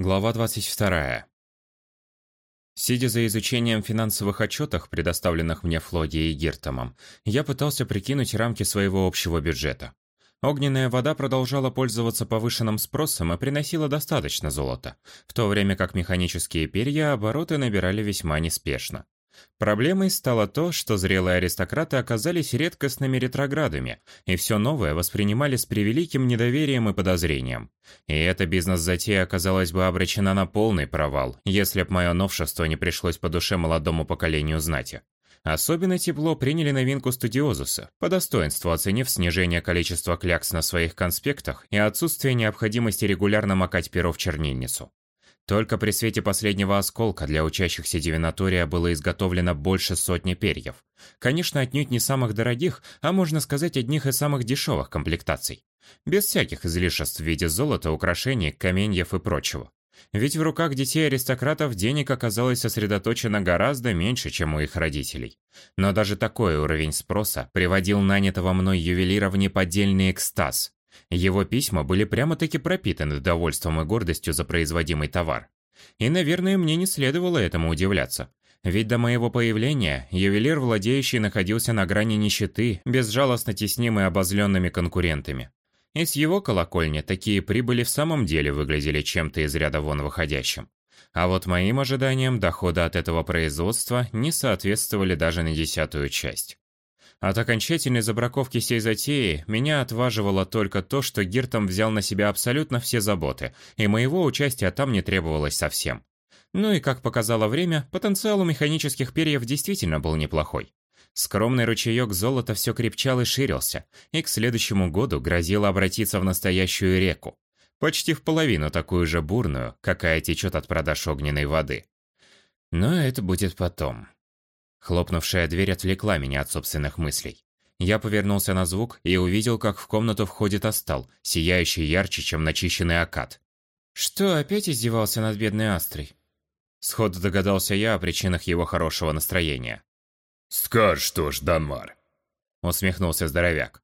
Глава 22. Сидя за изучением финансовых отчетов, предоставленных мне Флоди и Гиртомом, я пытался прикинуть рамки своего общего бюджета. Огненная вода продолжала пользоваться повышенным спросом и приносила достаточно золота, в то время как механические перья обороты набирали весьма неспешно. Проблемой стало то, что зрелые аристократы оказались редкостными ретроградами, и все новое воспринимали с превеликим недоверием и подозрением. И эта бизнес-затея оказалась бы обречена на полный провал, если б мое новшество не пришлось по душе молодому поколению знати. Особенно тепло приняли новинку студиозуса, по достоинству оценив снижение количества клякс на своих конспектах и отсутствие необходимости регулярно макать перо в чернильницу. Только при свете последнего осколка для учащихся дивинатория было изготовлено больше сотни перьев. Конечно, отнюдь не самых дорогих, а можно сказать, одних из самых дешевых комплектаций. Без всяких излишеств в виде золота, украшений, каменьев и прочего. Ведь в руках детей-аристократов денег оказалось сосредоточено гораздо меньше, чем у их родителей. Но даже такой уровень спроса приводил нанятого мной ювелира в неподдельный экстаз. Его письма были прямо-таки пропитаны довольством и гордостью за производимый товар. И, наверное, мне не следовало этому удивляться. Ведь до моего появления ювелир, владеющий, находился на грани нищеты, безжалостно теснимый обозленными конкурентами. И с его колокольни такие прибыли в самом деле выглядели чем-то из ряда вон выходящим. А вот моим ожиданиям дохода от этого производства не соответствовали даже на десятую часть. От окончательной забраковки сей затеи меня отваживало только то, что Гиртом взял на себя абсолютно все заботы, и моего участия там не требовалось совсем. Ну и, как показало время, потенциал у механических перьев действительно был неплохой. Скромный ручеек золота все крепчал и ширился, и к следующему году грозило обратиться в настоящую реку. Почти в половину такую же бурную, какая течет от продаж огненной воды. Но это будет потом. Хлопнувшая дверь отвлекла меня от собственных мыслей. Я повернулся на звук и увидел, как в комнату входит Астал, сияющий ярче, чем начищенный акад. «Что, опять издевался над бедной Астрой?» Сходу догадался я о причинах его хорошего настроения. «Скажешь что ж, Данмар!» Усмехнулся здоровяк.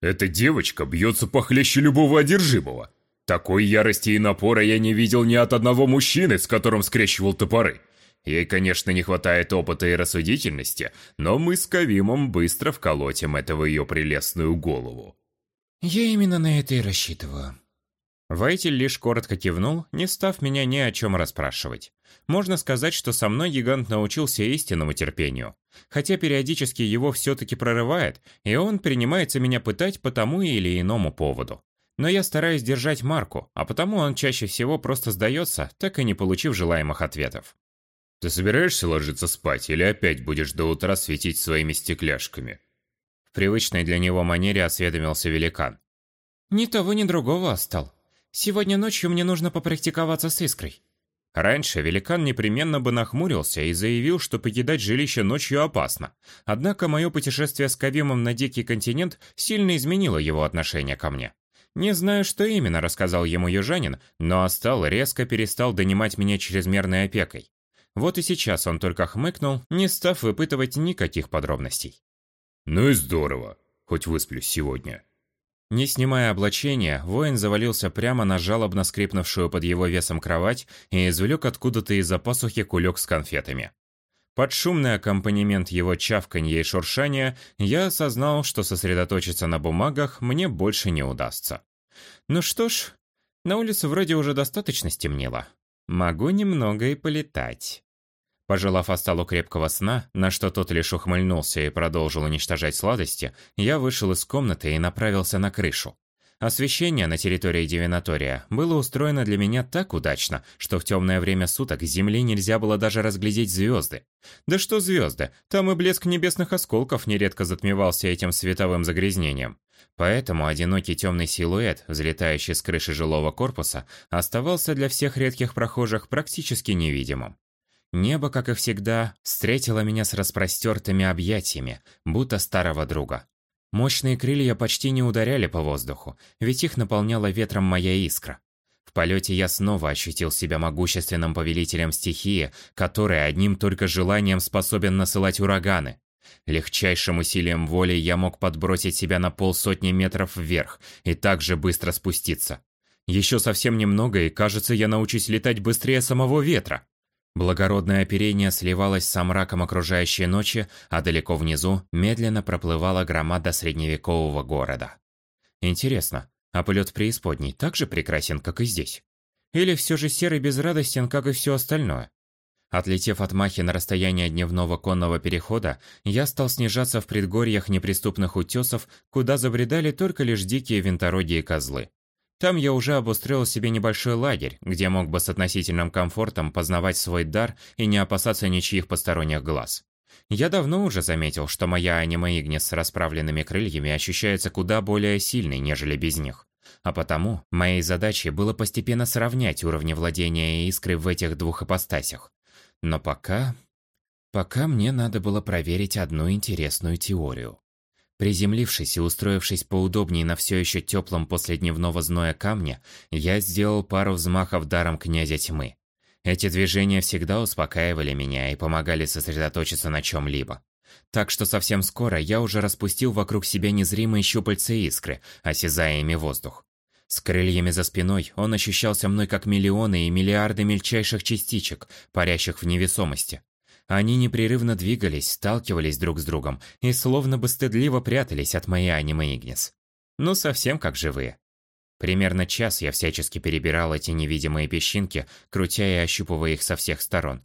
«Эта девочка бьется похлеще любого одержимого. Такой ярости и напора я не видел ни от одного мужчины, с которым скрещивал топоры. Ей, конечно, не хватает опыта и рассудительности, но мы с Кавимом быстро вколотим это в ее прелестную голову. Я именно на это и рассчитываю. Вайтель лишь коротко кивнул, не став меня ни о чем расспрашивать. Можно сказать, что со мной гигант научился истинному терпению. Хотя периодически его все-таки прорывает, и он принимается меня пытать по тому или иному поводу. Но я стараюсь держать марку, а потому он чаще всего просто сдается, так и не получив желаемых ответов. Ты собираешься ложиться спать или опять будешь до утра светить своими стекляшками? В привычной для него манере осведомился великан. Ни того, ни другого остал. Сегодня ночью мне нужно попрактиковаться с искрой. Раньше великан непременно бы нахмурился и заявил, что покидать жилище ночью опасно. Однако мое путешествие с Кавимом на Дикий континент сильно изменило его отношение ко мне. Не знаю, что именно рассказал ему южанин, но Астал резко перестал донимать меня чрезмерной опекой. Вот и сейчас он только хмыкнул, не став выпытывать никаких подробностей. «Ну и здорово, хоть высплюсь сегодня». Не снимая облачения, воин завалился прямо на жалобно скрипнувшую под его весом кровать и извлек откуда-то из-за пасухи кулек с конфетами. Под шумный аккомпанемент его чавканья и шуршания я осознал, что сосредоточиться на бумагах мне больше не удастся. Ну что ж, на улице вроде уже достаточно стемнело. Могу немного и полетать. Пожелав Асталу крепкого сна, на что тот лишь ухмыльнулся и продолжил уничтожать сладости, я вышел из комнаты и направился на крышу. Освещение на территории Дивинатория было устроено для меня так удачно, что в темное время суток с Земли нельзя было даже разглядеть звезды. Да что звезды, там и блеск небесных осколков нередко затмевался этим световым загрязнением. Поэтому одинокий темный силуэт, взлетающий с крыши жилого корпуса, оставался для всех редких прохожих практически невидимым. Небо, как и всегда, встретило меня с распростертыми объятиями, будто старого друга. Мощные крылья почти не ударяли по воздуху, ведь их наполняла ветром моя искра. В полете я снова ощутил себя могущественным повелителем стихии, который одним только желанием способен насылать ураганы. Легчайшим усилием воли я мог подбросить себя на полсотни метров вверх и также быстро спуститься. Еще совсем немного, и кажется, я научусь летать быстрее самого ветра. Благородное оперение сливалось с мраком окружающей ночи, а далеко внизу медленно проплывала громада средневекового города. Интересно, а полет преисподней так же прекрасен, как и здесь? Или все же серый безрадостен, как и все остальное? Отлетев от Махи на расстояние дневного конного перехода, я стал снижаться в предгорьях неприступных утесов, куда забредали только лишь дикие винторогие козлы. Там я уже обустроил себе небольшой лагерь, где мог бы с относительным комфортом познавать свой дар и не опасаться ничьих посторонних глаз. Я давно уже заметил, что моя аниме-игнис с расправленными крыльями ощущается куда более сильной, нежели без них. А потому моей задачей было постепенно сравнять уровни владения искрой в этих двух ипостасях. Но пока... Пока мне надо было проверить одну интересную теорию. Приземлившись и устроившись поудобнее на все еще теплом после дневного зноя камне, я сделал пару взмахов даром князя тьмы. Эти движения всегда успокаивали меня и помогали сосредоточиться на чем-либо. Так что совсем скоро я уже распустил вокруг себя незримые щупальца искры, осязая ими воздух. С крыльями за спиной он ощущался мной как миллионы и миллиарды мельчайших частичек, парящих в невесомости. Они непрерывно двигались, сталкивались друг с другом и словно бы стыдливо прятались от моей аниме Игнис. Ну, совсем как живые. Примерно час я всячески перебирал эти невидимые песчинки, крутя и ощупывая их со всех сторон.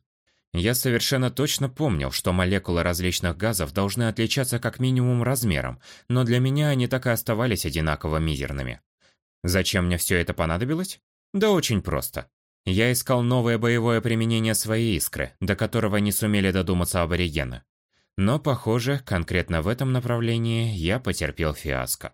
Я совершенно точно помнил, что молекулы различных газов должны отличаться как минимум размером, но для меня они так и оставались одинаково мизерными. Зачем мне все это понадобилось? Да очень просто. Я искал новое боевое применение своей искры, до которого не сумели додуматься аборигены. Но, похоже, конкретно в этом направлении я потерпел фиаско.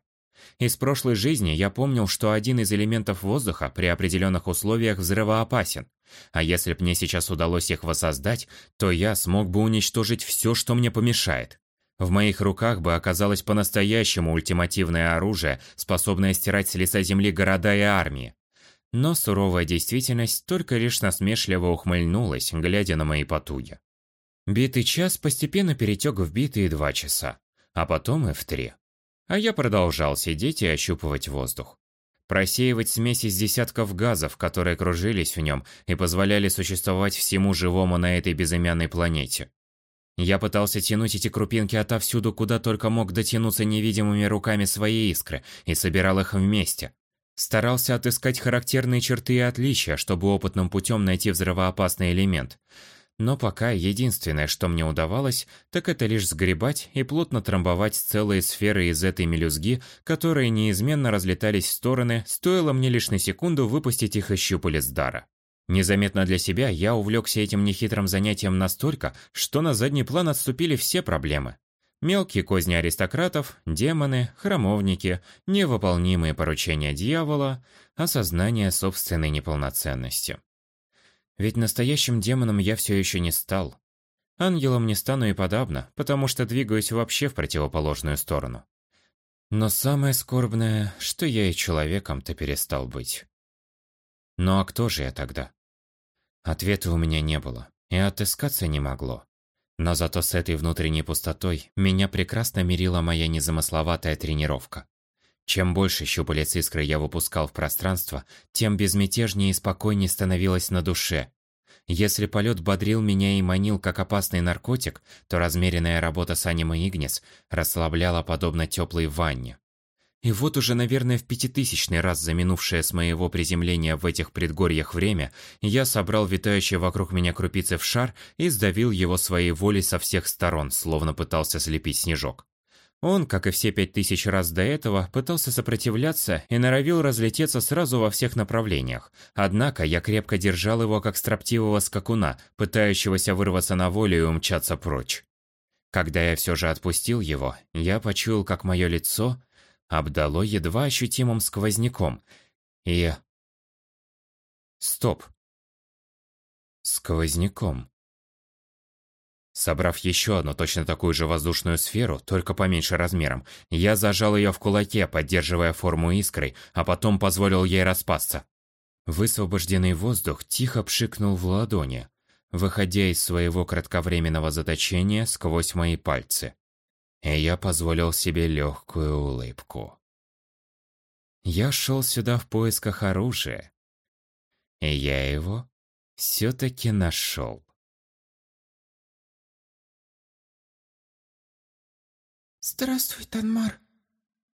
Из прошлой жизни я помнил, что один из элементов воздуха при определенных условиях взрывоопасен, а если б мне сейчас удалось их воссоздать, то я смог бы уничтожить все, что мне помешает. В моих руках бы оказалось по-настоящему ультимативное оружие, способное стирать с лица земли города и армии. Но суровая действительность только лишь насмешливо ухмыльнулась, глядя на мои потуги. Битый час постепенно перетек в битые два часа, а потом и в три. А я продолжал сидеть и ощупывать воздух. Просеивать смесь из десятков газов, которые кружились в нем и позволяли существовать всему живому на этой безымянной планете. Я пытался тянуть эти крупинки отовсюду, куда только мог дотянуться невидимыми руками своей искры, и собирал их вместе, Старался отыскать характерные черты и отличия, чтобы опытным путем найти взрывоопасный элемент. Но пока единственное, что мне удавалось, так это лишь сгребать и плотно трамбовать целые сферы из этой мелюзги, которые неизменно разлетались в стороны, стоило мне лишь на секунду выпустить их из щупалец дара. Незаметно для себя я увлекся этим нехитрым занятием настолько, что на задний план отступили все проблемы. Мелкие козни аристократов, демоны, храмовники, невыполнимые поручения дьявола, осознание собственной неполноценности. Ведь настоящим демоном я все еще не стал. Ангелом не стану и подавно, потому что двигаюсь вообще в противоположную сторону. Но самое скорбное, что я и человеком-то перестал быть. Ну а кто же я тогда? Ответа у меня не было, и отыскаться не могло. Но зато с этой внутренней пустотой меня прекрасно мирила моя незамысловатая тренировка. Чем больше щупалец искры я выпускал в пространство, тем безмятежнее и спокойнее становилось на душе. Если полет бодрил меня и манил как опасный наркотик, то размеренная работа с аниме Игнис расслабляла подобно теплой ванне. И вот уже, наверное, в пятитысячный раз за минувшее с моего приземления в этих предгорьях время, я собрал витающие вокруг меня крупицы в шар и сдавил его своей волей со всех сторон, словно пытался слепить снежок. Он, как и все пять тысяч раз до этого, пытался сопротивляться и норовил разлететься сразу во всех направлениях. Однако я крепко держал его как строптивого скакуна, пытающегося вырваться на волю и умчаться прочь. Когда я все же отпустил его, я почуял, как мое лицо, обдало едва ощутимым сквозняком. И... Стоп. Сквозняком. Собрав еще одну точно такую же воздушную сферу, только поменьше размером, я зажал ее в кулаке, поддерживая форму искрой, а потом позволил ей распасться. Высвобожденный воздух тихо пшикнул в ладони, выходя из своего кратковременного заточения сквозь мои пальцы и я позволил себе легкую улыбку. Я шел сюда в поисках оружия. И я его все-таки нашел. «Здравствуй, Танмар».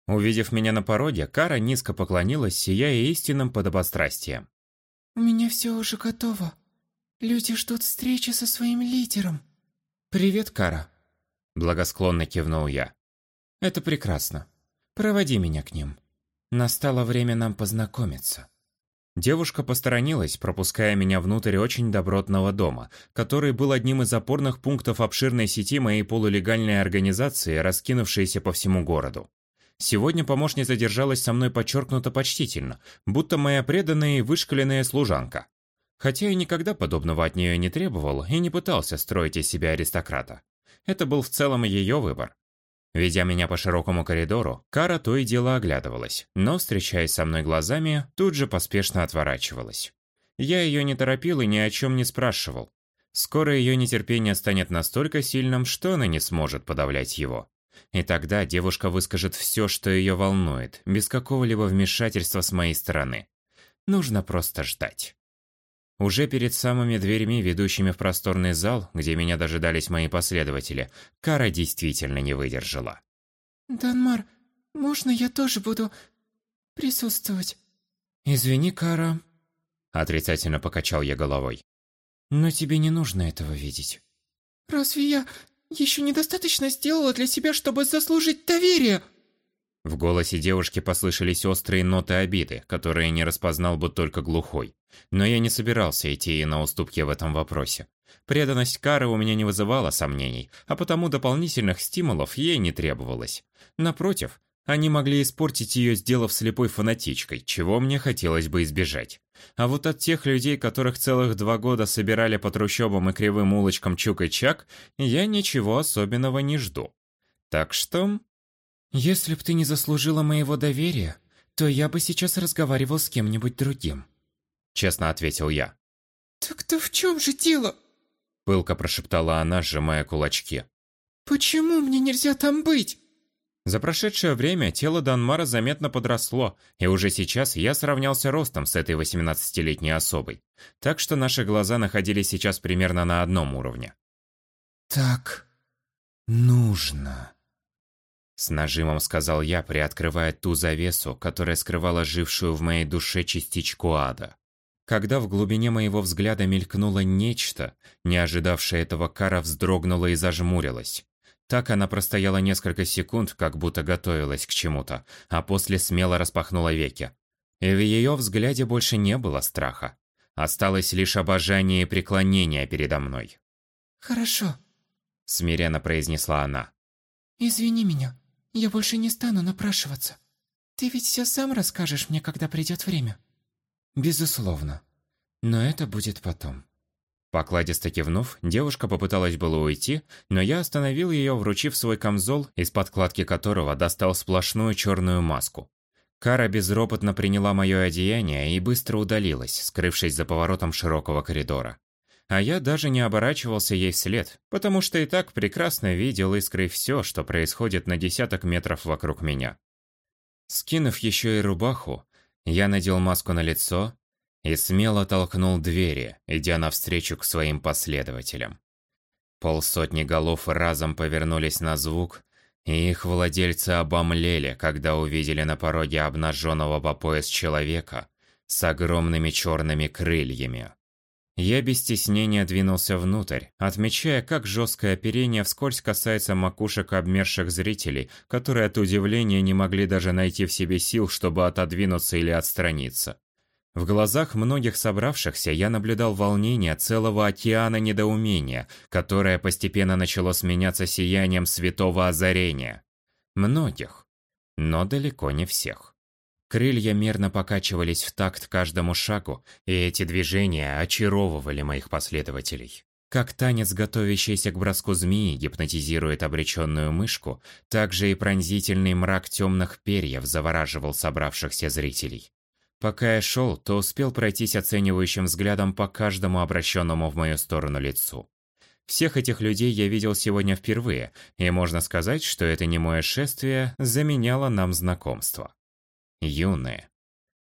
Увидев меня на пороге, Кара низко поклонилась, сияя истинным подобострастием. «У меня все уже готово. Люди ждут встречи со своим лидером». «Привет, Кара», – благосклонно кивнул я. «Это прекрасно. Проводи меня к ним. Настало время нам познакомиться». Девушка посторонилась, пропуская меня внутрь очень добротного дома, который был одним из опорных пунктов обширной сети моей полулегальной организации, раскинувшейся по всему городу. Сегодня помощница держалась со мной подчеркнуто почтительно, будто моя преданная и вышкаленная служанка. Хотя я никогда подобного от нее не требовал и не пытался строить из себя аристократа. Это был в целом ее выбор. Ведя меня по широкому коридору, Кара то и дело оглядывалась, но, встречаясь со мной глазами, тут же поспешно отворачивалась. Я ее не торопил и ни о чем не спрашивал. Скоро ее нетерпение станет настолько сильным, что она не сможет подавлять его. И тогда девушка выскажет все, что ее волнует, без какого-либо вмешательства с моей стороны. Нужно просто ждать. Уже перед самыми дверями, ведущими в просторный зал, где меня дожидались мои последователи, Кара действительно не выдержала. «Данмар, можно я тоже буду присутствовать?» «Извини, Кара», – отрицательно покачал я головой. «Но тебе не нужно этого видеть». «Разве я еще недостаточно сделала для себя, чтобы заслужить доверие?» В голосе девушки послышались острые ноты обиды, которые не распознал бы только глухой. Но я не собирался идти на уступки в этом вопросе. Преданность Кары у меня не вызывала сомнений, а потому дополнительных стимулов ей не требовалось. Напротив, они могли испортить ее, сделав слепой фанатичкой, чего мне хотелось бы избежать. А вот от тех людей, которых целых два года собирали по трущобам и кривым улочкам Чук и Чак, я ничего особенного не жду. Так что «Если б ты не заслужила моего доверия, то я бы сейчас разговаривал с кем-нибудь другим», — честно ответил я. «Так-то в чем же дело?» — пылко прошептала она, сжимая кулачки. «Почему мне нельзя там быть?» За прошедшее время тело Данмара заметно подросло, и уже сейчас я сравнялся ростом с этой 18-летней особой. Так что наши глаза находились сейчас примерно на одном уровне. «Так нужно», с нажимом сказал я, приоткрывая ту завесу, которая скрывала жившую в моей душе частичку ада. Когда в глубине моего взгляда мелькнуло нечто, не ожидавшее этого Кара вздрогнула и зажмурилась. Так она простояла несколько секунд, как будто готовилась к чему-то, а после смело распахнула веки. И в ее взгляде больше не было страха. Осталось лишь обожание и преклонение передо мной. «Хорошо», – смиренно произнесла она. «Извини меня. Я больше не стану напрашиваться. Ты ведь все сам расскажешь мне, когда придет время. Безусловно. Но это будет потом. Покладисто кивнув, девушка попыталась было уйти, но я остановил ее, вручив свой камзол, из подкладки которого достал сплошную черную маску. Кара безропотно приняла мое одеяние и быстро удалилась, скрывшись за поворотом широкого коридора. А я даже не оборачивался ей вслед, потому что и так прекрасно видел искрой все, что происходит на десяток метров вокруг меня. Скинув еще и рубаху, я надел маску на лицо и смело толкнул двери, идя навстречу к своим последователям. Полсотни голов разом повернулись на звук, и их владельцы обомлели, когда увидели на пороге обнаженного по пояс человека с огромными черными крыльями. Я без стеснения двинулся внутрь, отмечая, как жесткое оперение вскользь касается макушек обмерших зрителей, которые от удивления не могли даже найти в себе сил, чтобы отодвинуться или отстраниться. В глазах многих собравшихся я наблюдал волнение целого океана недоумения, которое постепенно начало сменяться сиянием святого озарения. Многих, но далеко не всех. Крылья мерно покачивались в такт каждому шагу, и эти движения очаровывали моих последователей. Как танец, готовящийся к броску змеи, гипнотизирует обреченную мышку, так же и пронзительный мрак темных перьев завораживал собравшихся зрителей. Пока я шел, то успел пройтись оценивающим взглядом по каждому обращенному в мою сторону лицу. Всех этих людей я видел сегодня впервые, и можно сказать, что это немое шествие заменяло нам знакомство. Юные.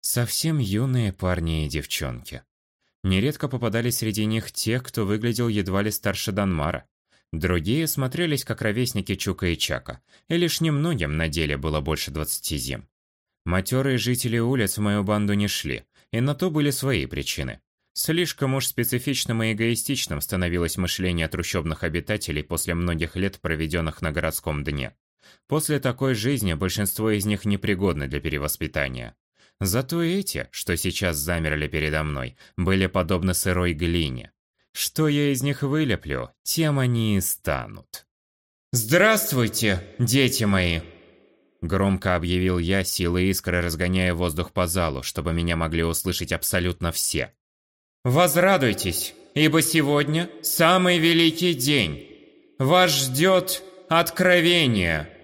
Совсем юные парни и девчонки. Нередко попадались среди них те, кто выглядел едва ли старше Данмара. Другие смотрелись как ровесники Чука и Чака, и лишь немногим на деле было больше двадцати зим. Матерые жители улиц в мою банду не шли, и на то были свои причины. Слишком уж специфичным и эгоистичным становилось мышление трущобных обитателей после многих лет, проведенных на городском дне. После такой жизни большинство из них непригодны для перевоспитания. Зато эти, что сейчас замерли передо мной, были подобны сырой глине. Что я из них вылеплю, тем они и станут. «Здравствуйте, дети мои!» Громко объявил я, силой искры разгоняя воздух по залу, чтобы меня могли услышать абсолютно все. «Возрадуйтесь, ибо сегодня самый великий день. Вас ждет откровение!»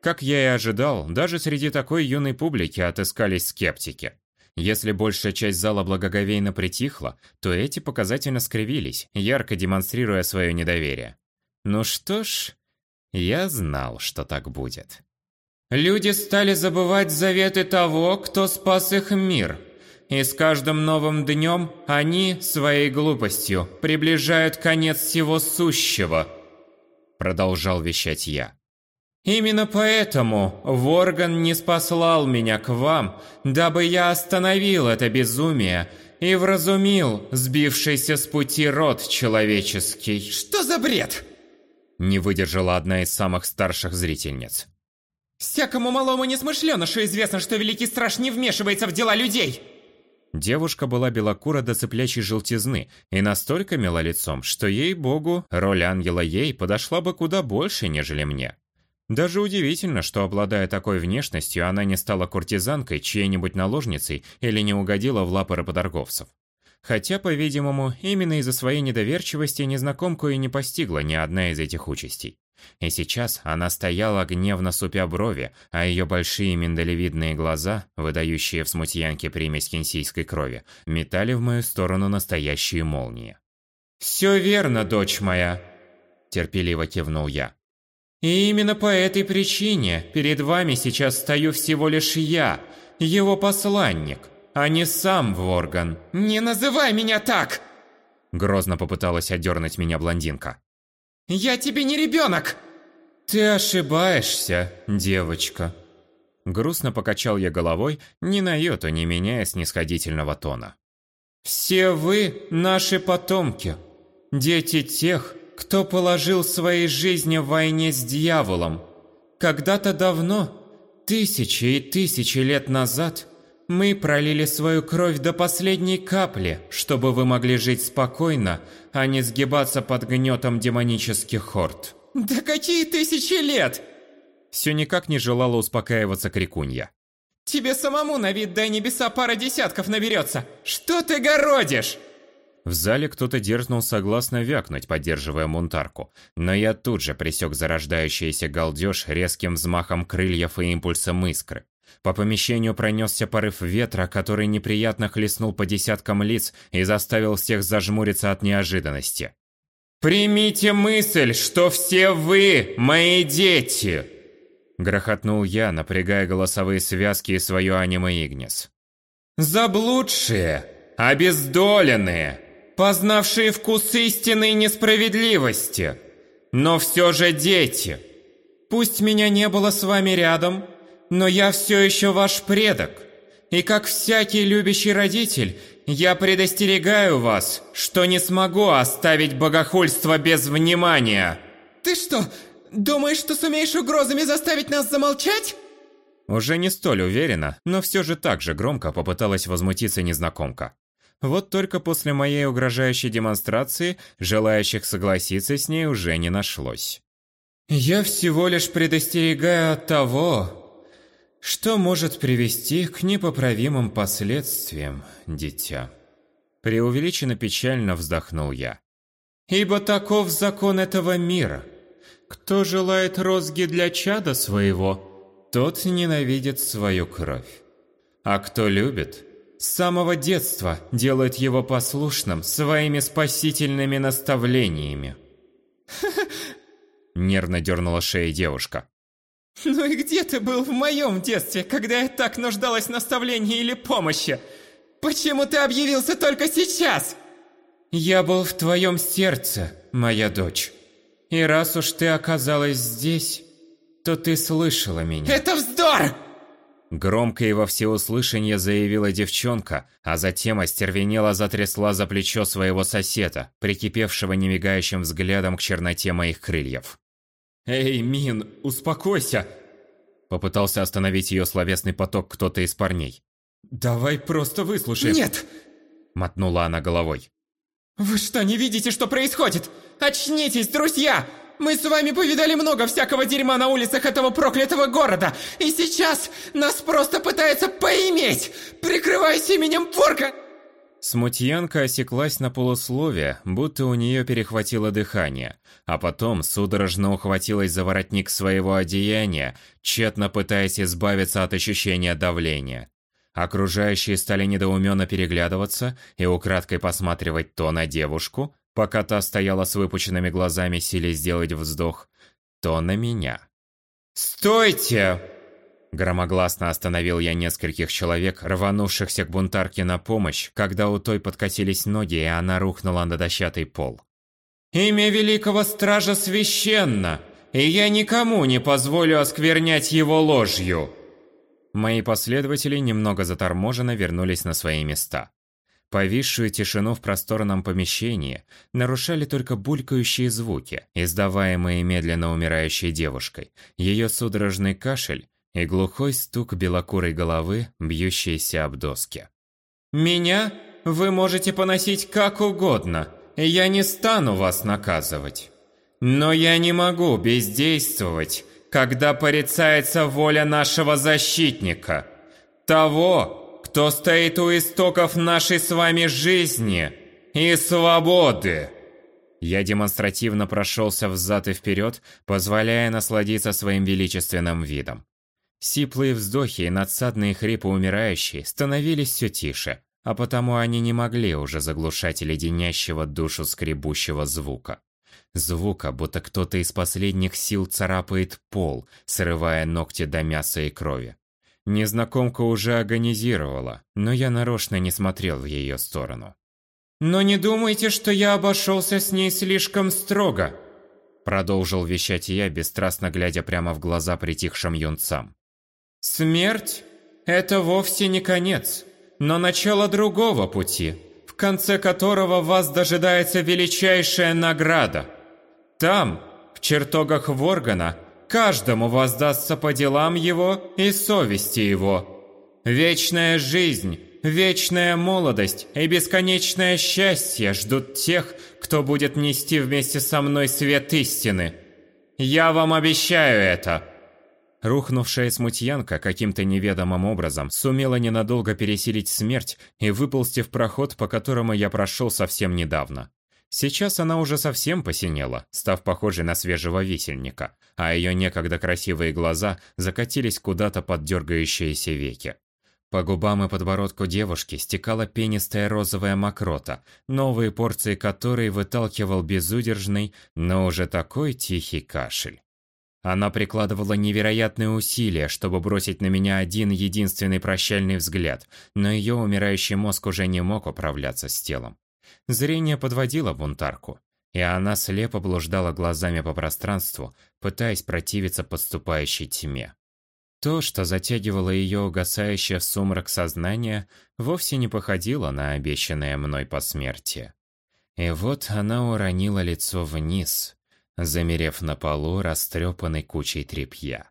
Как я и ожидал, даже среди такой юной публики отыскались скептики. Если большая часть зала благоговейно притихла, то эти показательно скривились, ярко демонстрируя свое недоверие. Ну что ж, я знал, что так будет. Люди стали забывать заветы того, кто спас их мир. И с каждым новым днем они, своей глупостью, приближают конец всего сущего. Продолжал вещать я. Именно поэтому Ворган не спаслал меня к вам, дабы я остановил это безумие и вразумил сбившийся с пути род человеческий. Что за бред? Не выдержала одна из самых старших зрительниц. Всякому малому несмышленышу известно, что Великий Страж не вмешивается в дела людей. Девушка была белокура до цеплячей желтизны и настолько мила лицом, что ей-богу, роль ангела ей подошла бы куда больше, нежели мне. Даже удивительно, что, обладая такой внешностью, она не стала куртизанкой, чьей-нибудь наложницей или не угодила в лапы работорговцев. Хотя, по-видимому, именно из-за своей недоверчивости незнакомку и не постигла ни одна из этих участей. И сейчас она стояла гневно супя брови, а ее большие миндалевидные глаза, выдающие в смутьянке примесь кенсийской крови, метали в мою сторону настоящие молнии. «Все верно, дочь моя!» – терпеливо кивнул я. И именно по этой причине перед вами сейчас стою всего лишь я, его посланник, а не сам Ворган. Не называй меня так! Грозно попыталась отдернуть меня блондинка. Я тебе не ребенок! Ты ошибаешься, девочка. Грустно покачал я головой, ни на йоту не меняя снисходительного тона. Все вы наши потомки, дети тех, кто положил свои жизни в войне с дьяволом. Когда-то давно, тысячи и тысячи лет назад, мы пролили свою кровь до последней капли, чтобы вы могли жить спокойно, а не сгибаться под гнетом демонических хорд. Да какие тысячи лет? Все никак не желала успокаиваться крикунья. Тебе самому на вид до небеса пара десятков наберется. Что ты городишь? В зале кто-то дерзнул согласно вякнуть, поддерживая мунтарку, но я тут же пресек зарождающийся галдеж резким взмахом крыльев и импульсом искры. По помещению пронесся порыв ветра, который неприятно хлестнул по десяткам лиц и заставил всех зажмуриться от неожиданности. «Примите мысль, что все вы мои дети!» Грохотнул я, напрягая голосовые связки и свое аниме-игнис. «Заблудшие! Обездоленные! Познавшие вкус истины и несправедливости, но все же дети. Пусть меня не было с вами рядом, но я все еще ваш предок. И как всякий любящий родитель, я предостерегаю вас, что не смогу оставить богохульство без внимания. Ты что, думаешь, что сумеешь угрозами заставить нас замолчать? Уже не столь уверенно, но все же так же громко попыталась возмутиться незнакомка. Вот только после моей угрожающей демонстрации желающих согласиться с ней уже не нашлось. «Я всего лишь предостерегаю от того, что может привести к непоправимым последствиям, дитя». Преувеличенно печально вздохнул я. «Ибо таков закон этого мира. Кто желает розги для чада своего, тот ненавидит свою кровь. А кто любит, с самого детства делают его послушным своими спасительными наставлениями. Нервно дернула шея девушка. Ну и где ты был в моем детстве, когда я так нуждалась в наставлении или помощи? Почему ты объявился только сейчас? Я был в твоем сердце, моя дочь. И раз уж ты оказалась здесь, то ты слышала меня. Это вздор! Громко и во всеуслышание заявила девчонка, а затем остервенело затрясла за плечо своего соседа, прикипевшего немигающим взглядом к черноте моих крыльев. «Эй, Мин, успокойся!» Попытался остановить ее словесный поток кто-то из парней. «Давай просто выслушаем». «Нет!» Мотнула она головой. «Вы что, не видите, что происходит? Очнитесь, друзья! Мы с вами повидали много всякого дерьма на улицах этого проклятого города, и сейчас нас просто пытаются поиметь, прикрываясь именем Порка!» Смутьянка осеклась на полусловие, будто у нее перехватило дыхание, а потом судорожно ухватилась за воротник своего одеяния, тщетно пытаясь избавиться от ощущения давления. Окружающие стали недоуменно переглядываться и украдкой посматривать то на девушку, пока та стояла с выпученными глазами, силясь сделать вздох, то на меня. «Стойте!» Громогласно остановил я нескольких человек, рванувшихся к бунтарке на помощь, когда у той подкосились ноги, и она рухнула на дощатый пол. «Имя великого стража священно, и я никому не позволю осквернять его ложью!» Мои последователи немного заторможенно вернулись на свои места. Повисшую тишину в просторном помещении нарушали только булькающие звуки, издаваемые медленно умирающей девушкой, ее судорожный кашель и глухой стук белокурой головы, бьющейся об доски. «Меня вы можете поносить как угодно, я не стану вас наказывать. Но я не могу бездействовать, когда порицается воля нашего защитника, того, кто стоит у истоков нашей с вами жизни и свободы». Я демонстративно прошелся взад и вперед, позволяя насладиться своим величественным видом. Сиплые вздохи и надсадные хрипы умирающей становились все тише, а потому они не могли уже заглушать леденящего душу скребущего звука. Звука, будто кто-то из последних сил царапает пол, срывая ногти до мяса и крови. Незнакомка уже агонизировала, но я нарочно не смотрел в ее сторону. «Но не думайте, что я обошелся с ней слишком строго», продолжил вещать я, бесстрастно глядя прямо в глаза притихшим юнцам. Смерть – это вовсе не конец, но начало другого пути, в конце которого вас дожидается величайшая награда. Там, в чертогах Воргана, каждому воздастся по делам его и совести его. Вечная жизнь, вечная молодость и бесконечное счастье ждут тех, кто будет нести вместе со мной свет истины. Я вам обещаю это. Рухнувшая смутьянка каким-то неведомым образом сумела ненадолго пересилить смерть и выползти в проход, по которому я прошел совсем недавно. Сейчас она уже совсем посинела, став похожей на свежего висельника, а ее некогда красивые глаза закатились куда-то под дергающиеся веки. По губам и подбородку девушки стекала пенистая розовая мокрота, новые порции которой выталкивал безудержный, но уже такой тихий кашель. Она прикладывала невероятные усилия, чтобы бросить на меня один единственный прощальный взгляд, но ее умирающий мозг уже не мог управляться с телом. Зрение подводило бунтарку, и она слепо блуждала глазами по пространству, пытаясь противиться подступающей тьме. То, что затягивало ее угасающее в сумрак сознание, вовсе не походило на обещанное мной посмертие. И вот она уронила лицо вниз, замерев на полу растрепанной кучей тряпья.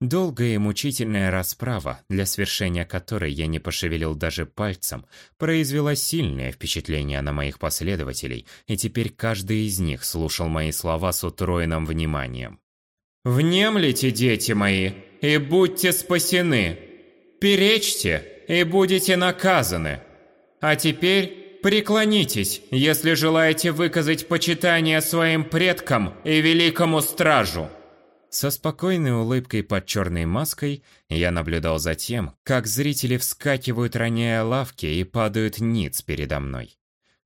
Долгая и мучительная расправа, для свершения которой я не пошевелил даже пальцем, произвела сильное впечатление на моих последователей, и теперь каждый из них слушал мои слова с утроенным вниманием. «Внемлите, дети мои, и будьте спасены! Перечьте, и будете наказаны! А теперь Преклонитесь, если желаете выказать почитание своим предкам и великому стражу. Со спокойной улыбкой под черной маской я наблюдал за тем, как зрители вскакивают, роняя лавки и падают ниц передо мной.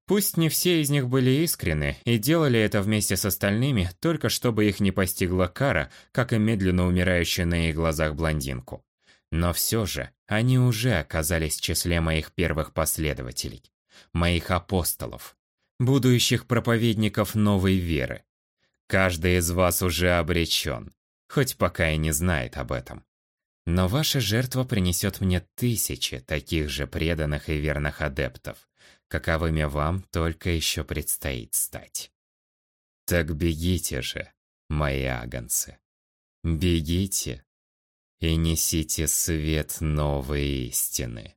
Пусть не все из них были искренны и делали это вместе с остальными, только чтобы их не постигла кара, как и медленно умирающую на их глазах блондинку. Но все же, они уже оказались в числе моих первых последователей, моих апостолов, будущих проповедников новой веры. Каждый из вас уже обречен, хоть пока и не знает об этом. Но ваша жертва принесет мне тысячи таких же преданных и верных адептов, каковыми вам только еще предстоит стать. Так бегите же, мои агонцы. Бегите и несите свет новой истины.